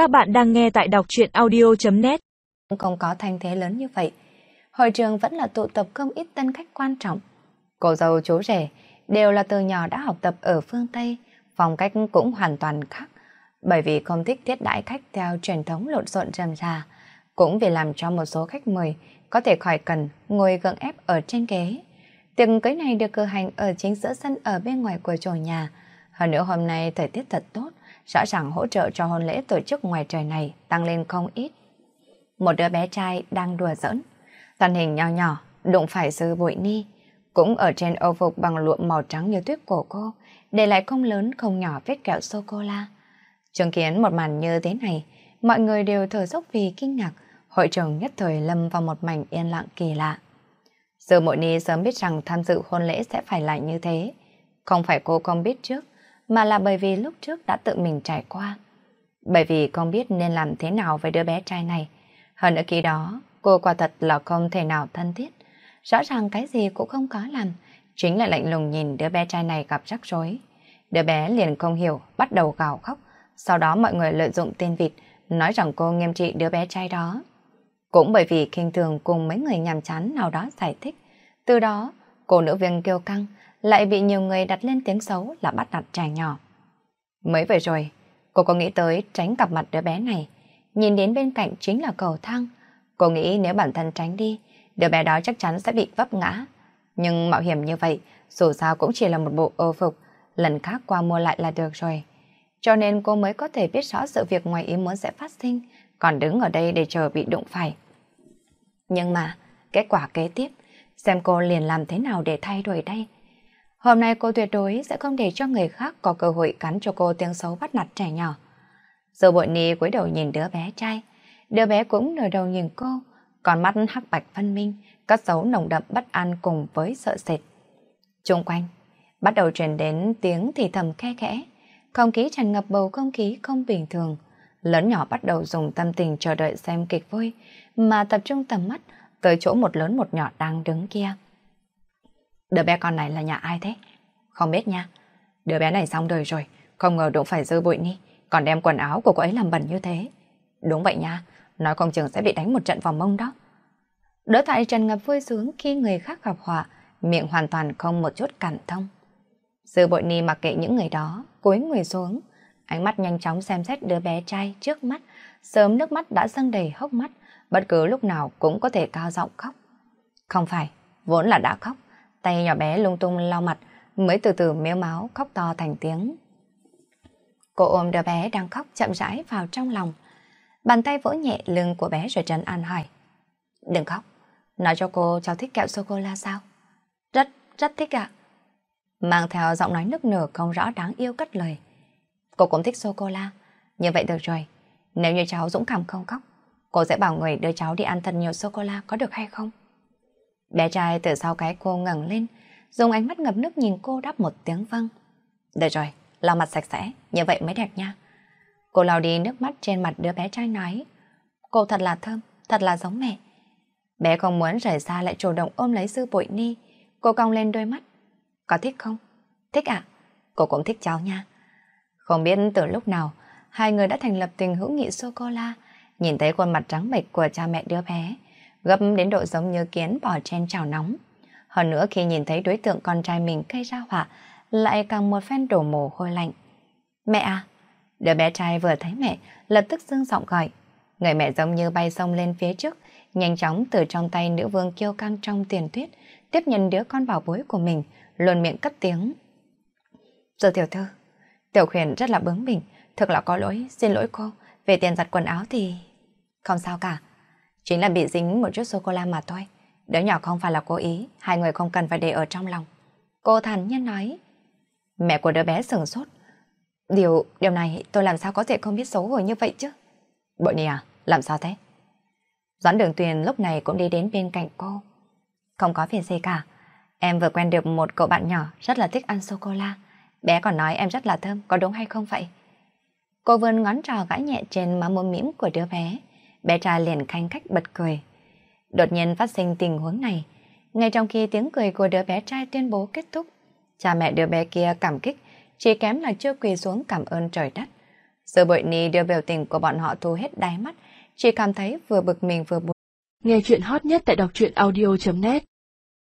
Các bạn đang nghe tại đọc truyện audio.net Không có thành thế lớn như vậy. Hội trường vẫn là tụ tập không ít tân khách quan trọng. Cô dâu chú rể đều là từ nhỏ đã học tập ở phương Tây, phong cách cũng hoàn toàn khác. Bởi vì không thích thiết đãi khách theo truyền thống lộn xộn rầm rà, cũng vì làm cho một số khách mời có thể khỏi cần ngồi gượng ép ở trên ghế. Tiệc cưới này được cử hành ở chính giữa sân ở bên ngoài của chùa nhà. Hơn nữa hôm nay thời tiết thật tốt, rõ ràng hỗ trợ cho hôn lễ tổ chức ngoài trời này tăng lên không ít. Một đứa bé trai đang đùa giỡn, thân hình nhỏ nhỏ, đụng phải sư bụi ni, cũng ở trên âu phục bằng lụa màu trắng như tuyết của cô, để lại không lớn không nhỏ vết kẹo sô-cô-la. Chứng kiến một màn như thế này, mọi người đều thở dốc vì kinh ngạc, hội trường nhất thời lâm vào một mảnh yên lặng kỳ lạ. Sư Mội Ni sớm biết rằng tham dự hôn lễ sẽ phải lại như thế. Không phải cô không biết trước, mà là bởi vì lúc trước đã tự mình trải qua. Bởi vì không biết nên làm thế nào với đứa bé trai này. Hơn nữa khi đó, cô quả thật là không thể nào thân thiết. Rõ ràng cái gì cũng không có làm, chính là lạnh lùng nhìn đứa bé trai này gặp rắc rối. Đứa bé liền không hiểu, bắt đầu gào khóc. Sau đó mọi người lợi dụng tên vịt, nói rằng cô nghiêm trị đứa bé trai đó. Cũng bởi vì khinh thường cùng mấy người nhàm chán nào đó giải thích. Từ đó, cô nữ viên kêu căng, lại bị nhiều người đặt lên tiếng xấu là bắt nạt trẻ nhỏ. Mới vừa rồi, cô có nghĩ tới tránh cặp mặt đứa bé này, nhìn đến bên cạnh chính là cầu thang. Cô nghĩ nếu bản thân tránh đi, đứa bé đó chắc chắn sẽ bị vấp ngã. Nhưng mạo hiểm như vậy, dù sao cũng chỉ là một bộ ô phục, lần khác qua mua lại là được rồi. Cho nên cô mới có thể biết rõ sự việc ngoài ý muốn sẽ phát sinh, còn đứng ở đây để chờ bị đụng phải. Nhưng mà, kết quả kế tiếp, xem cô liền làm thế nào để thay đổi đây. Hôm nay cô tuyệt đối sẽ không để cho người khác có cơ hội cắn cho cô tiếng xấu bắt nạt trẻ nhỏ. Giờ bội ni cúi đầu nhìn đứa bé trai, đứa bé cũng nở đầu nhìn cô, còn mắt hắc bạch phân minh, cất dấu nồng đậm bất an cùng với sợ sệt. Trung quanh, bắt đầu truyền đến tiếng thì thầm khe khẽ, không khí tràn ngập bầu không khí không bình thường. Lớn nhỏ bắt đầu dùng tâm tình chờ đợi xem kịch vui, mà tập trung tầm mắt tới chỗ một lớn một nhỏ đang đứng kia. Đứa bé con này là nhà ai thế? Không biết nha. Đứa bé này xong đời rồi, không ngờ đụng phải dư bụi ni, còn đem quần áo của cô ấy làm bẩn như thế. Đúng vậy nha, nói không chừng sẽ bị đánh một trận vào mông đó. Đỡ tại trần ngập vui sướng khi người khác gặp họa, miệng hoàn toàn không một chút cảm thông. Dư bội ni mặc kệ những người đó, cúi người xuống, ánh mắt nhanh chóng xem xét đứa bé trai trước mắt, sớm nước mắt đã dâng đầy hốc mắt, bất cứ lúc nào cũng có thể cao giọng khóc. Không phải, vốn là đã khóc, tay nhỏ bé lung tung lau mặt, mới từ từ méo máu khóc to thành tiếng. Cô ôm đứa bé đang khóc chậm rãi vào trong lòng. Bàn tay vỗ nhẹ lưng của bé rồi trấn an hỏi. Đừng khóc, nói cho cô cháu thích kẹo sô-cô-la sao? Rất, rất thích ạ. Mang theo giọng nói nức nở không rõ đáng yêu cất lời. Cô cũng thích sô-cô-la, như vậy được rồi. Nếu như cháu dũng cảm không khóc, cô sẽ bảo người đưa cháu đi ăn thật nhiều sô-cô-la có được hay không? Bé trai từ sau cái cô ngẩng lên, dùng ánh mắt ngập nước nhìn cô đáp một tiếng vâng. Được rồi, lau mặt sạch sẽ, như vậy mới đẹp nha. Cô lau đi nước mắt trên mặt đứa bé trai nói. Cô thật là thơm, thật là giống mẹ. Bé không muốn rời xa lại chủ động ôm lấy sư bội ni. Cô cong lên đôi mắt. Có thích không? Thích ạ. Cô cũng thích cháu nha. Không biết từ lúc nào, hai người đã thành lập tình hữu nghị sô-cô-la. Nhìn thấy khuôn mặt trắng bệch của cha mẹ đứa bé, gấp đến độ giống như kiến bò trên chảo nóng. Hơn nữa khi nhìn thấy đối tượng con trai mình gây ra họa, lại càng một phen đổ mồ hôi lạnh. Mẹ à! Đứa bé trai vừa thấy mẹ, lập tức dương giọng gọi. Người mẹ giống như bay sông lên phía trước, nhanh chóng từ trong tay nữ vương kiêu căng trong tiền tuyết, tiếp nhận đứa con bảo bối của mình, luôn miệng cất tiếng. Giờ tiểu thư, tiểu khuyển rất là bướng bỉnh, thực là có lỗi, xin lỗi cô, về tiền giặt quần áo thì... Không sao cả, Chính là bị dính một chút sô-cô-la mà thôi. Đứa nhỏ không phải là cố ý, hai người không cần phải để ở trong lòng. Cô thản nhiên nói. Mẹ của đứa bé sửng sốt. Điều, điều này tôi làm sao có thể không biết xấu hổ như vậy chứ? Bội nì à, làm sao thế? Doãn đường tuyền lúc này cũng đi đến bên cạnh cô. Không có phiền gì cả. Em vừa quen được một cậu bạn nhỏ rất là thích ăn sô-cô-la. Bé còn nói em rất là thơm, có đúng hay không vậy? Cô vươn ngón trò gãi nhẹ trên má mồm mỉm của đứa bé bé trai liền khanh khách bật cười. Đột nhiên phát sinh tình huống này, ngay trong khi tiếng cười của đứa bé trai tuyên bố kết thúc, cha mẹ đứa bé kia cảm kích, chỉ kém là chưa quỳ xuống cảm ơn trời đất. Giờ bội ni đưa biểu tình của bọn họ thu hết đáy mắt, chỉ cảm thấy vừa bực mình vừa buồn. Nghe chuyện hot nhất tại đọc truyện audio.net